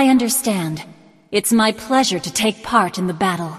I understand. It's my pleasure to take part in the battle.